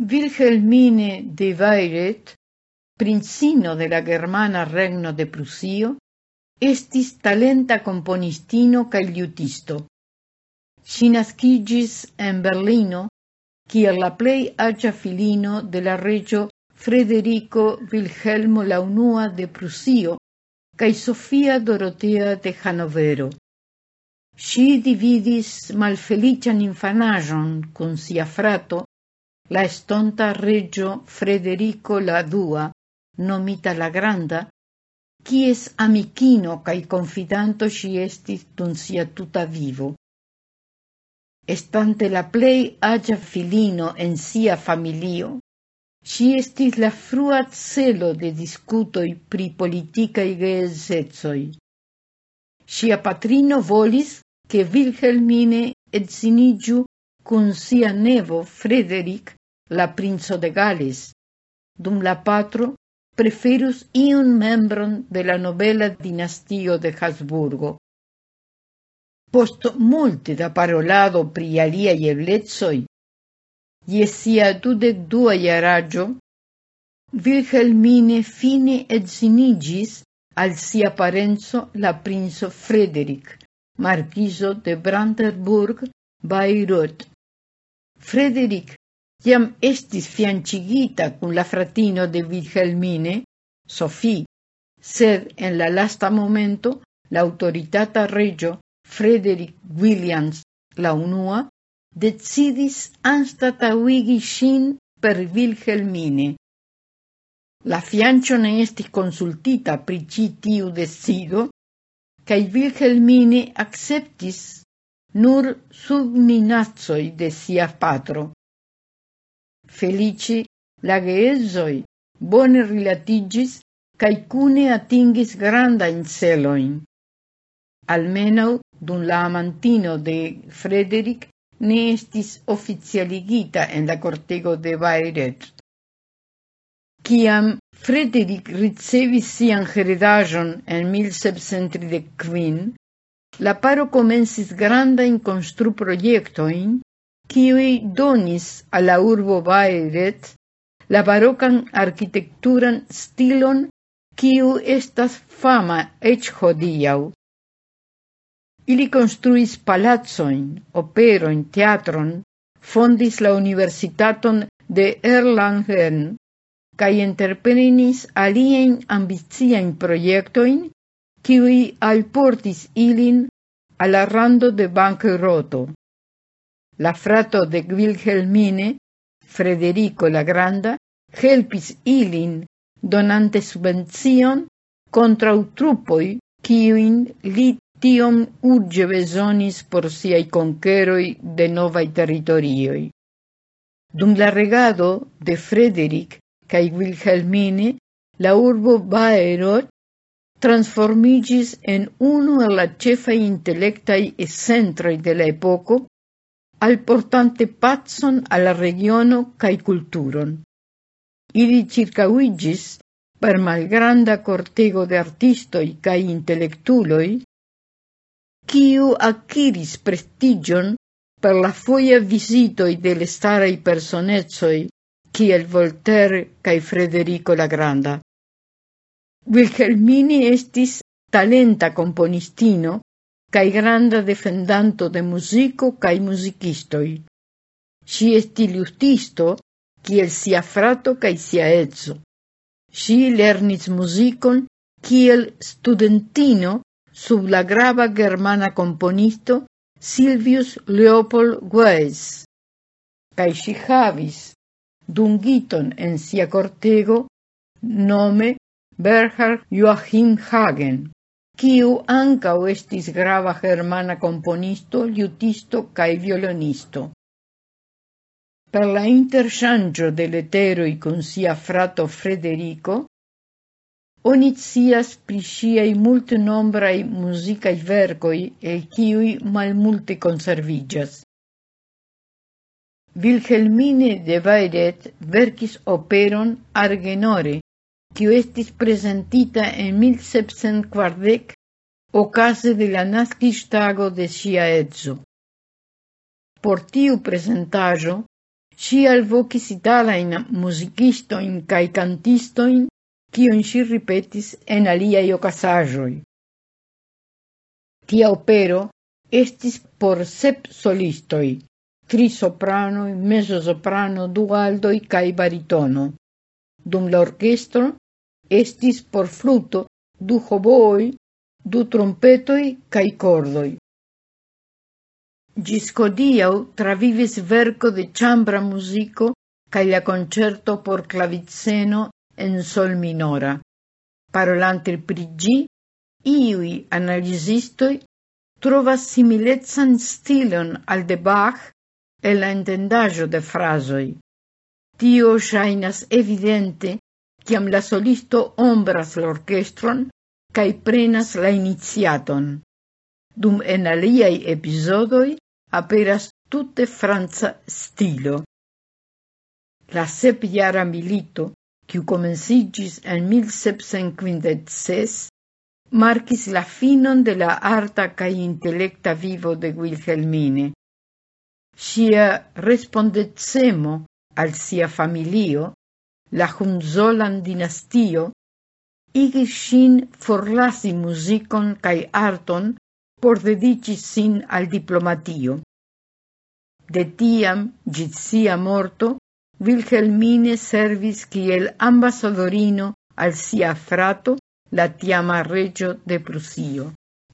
Wilhelmine de Bayreuth, princino de la germana regno de Prusio, estis talenta componistino cae liutisto. Si nascigis en Berlino kiel la plei agia filino de la regio Frederico Wilhelmo la unua de Prusio cae Sofia Dorotea de Hanovero. Si dividis malfelician infanajon con sia frato la estonta regio Frederico la Dua, nomita la Granda, quies amicino cae confidanto si estis tun sia tuta vivo. Estante la plei agia filino en sia familio, si estis la frua celo de discutoi pri politicae geesetsoi. Sia patrino volis che Wilhelmine edzinigiu cun sia nevo Frederic la princo de Galis, dum la patro preferus iun membron de la nobela dinastio de Habsburgo. Post multe da parolado pri aliaj eblezoj, je sia dudek dua jaraĝo, Wilhelmine fine edziniĝis al sia parenco la princo Frederick, marquiso de Brandenburg-Bayreuth. Frederick Iam estis fiancigita cun la fratino de Wilhelmine, Sophie, sed en la lasta momento la autoritata regio Frederick Williams la unua decidis anstatauigi ŝin per Wilhelmine. La fiancio ne estis consultita pri ci tiu decido, cae Wilhelmine acceptis nur sub minacoj de sia patro. Felice la geezoi bone rilatigis cae cune atingis grandajn celojn. Almenau, dun la amantino de Frederic ne estis oficialigita en la cortego de Bayreuth. Ciam Frederic ricevis sian heredajon en 1735, la paro komencis grandajn in quiui donis alla urbo Bayreuth la barocan architecturan stilon quiu estas fama ec hodiau. Ili construis palazzoin, operoin, teatron, fondis la universitaton de Erlangen cae entreprenis alien ambiciaen proiectoin, quiui alportis ilin al la rando de bankroto. La frato de Wilhelmine, Frederico la Granda, helpis ilin donante subvencion contra trupoi quiuin li tiom urge besonis por conqueroi de novai territorioi. Dum la regado de Frederic cae Wilhelmine, la urbo Baerot transformigis en uno de la cefa intelectai e centroi de la epoco al portante pacon alla regiono cae culturon. Ili circauigis per malgranda cortego de artistoi cae intelectuloi, quiu acquiris prestigion per la foia visitoi del starai personezoi, kiel Voltaire cae Frederico la Granda. Wilhelmini estis talenta componistino, cae granda defendanto de musico cae musicistoi. Si esti liutisto, kiel sia frato cae sia ezzo. Si lernis musicon kiel studentino sub la grava germana componisto Silvius Leopold Weiss. Cae si havis dungiton en sia cortego nome Berhard Joachim Hagen quiu ancau estis grava germana componisto, liutisto cae violonisto. Per la interchangio de leteroi con sia frato Frederico, oni prisciai pri ŝiaj multnombraj muzikaj verkoj, el kiuj malmulte konserviĝas. Wilhelmine de Bayret verkis operon Argenore, quio estis presentita en 1740 ocase de la nascistago de sia etzo. Por tiu presentajo, si alvocis italain musicistoin cae cantistoin kion si ripetis en aliai ocasajoi. Tia opero estis por sep solistoi, tri sopranoj, mezzosoprano, du aldoj cae baritono. Dum l'orchestro estis por fluto du hoboi, du trompetoi cae cordoi. Giscodiau travivis verco de chambra musico cae la concerto por claviceno en sol minora. Parolante pri gi, iui analisistoi trovas similezan stilon al de Bach e la entendajo de frasoi. Tio shainas evidente ciam la solisto ombras l'orchestron cae prenas la iniziaton. Dum en aliai episodoi aperas tutte franza stilo. La sepjara milito, kiu comencigis en 1756, markis la finon de la arta cae intelecta vivo de Wilhelmine. Sia respondecemo al sia familio la Hunzolan dinastio, igis sin forlasi musicon cae arton por dedici sin al diplomatio. De tiam ĝis sia morto, Wilhelmine servis kiel ambasadorino al sia frato, la tiama regio de Prusio.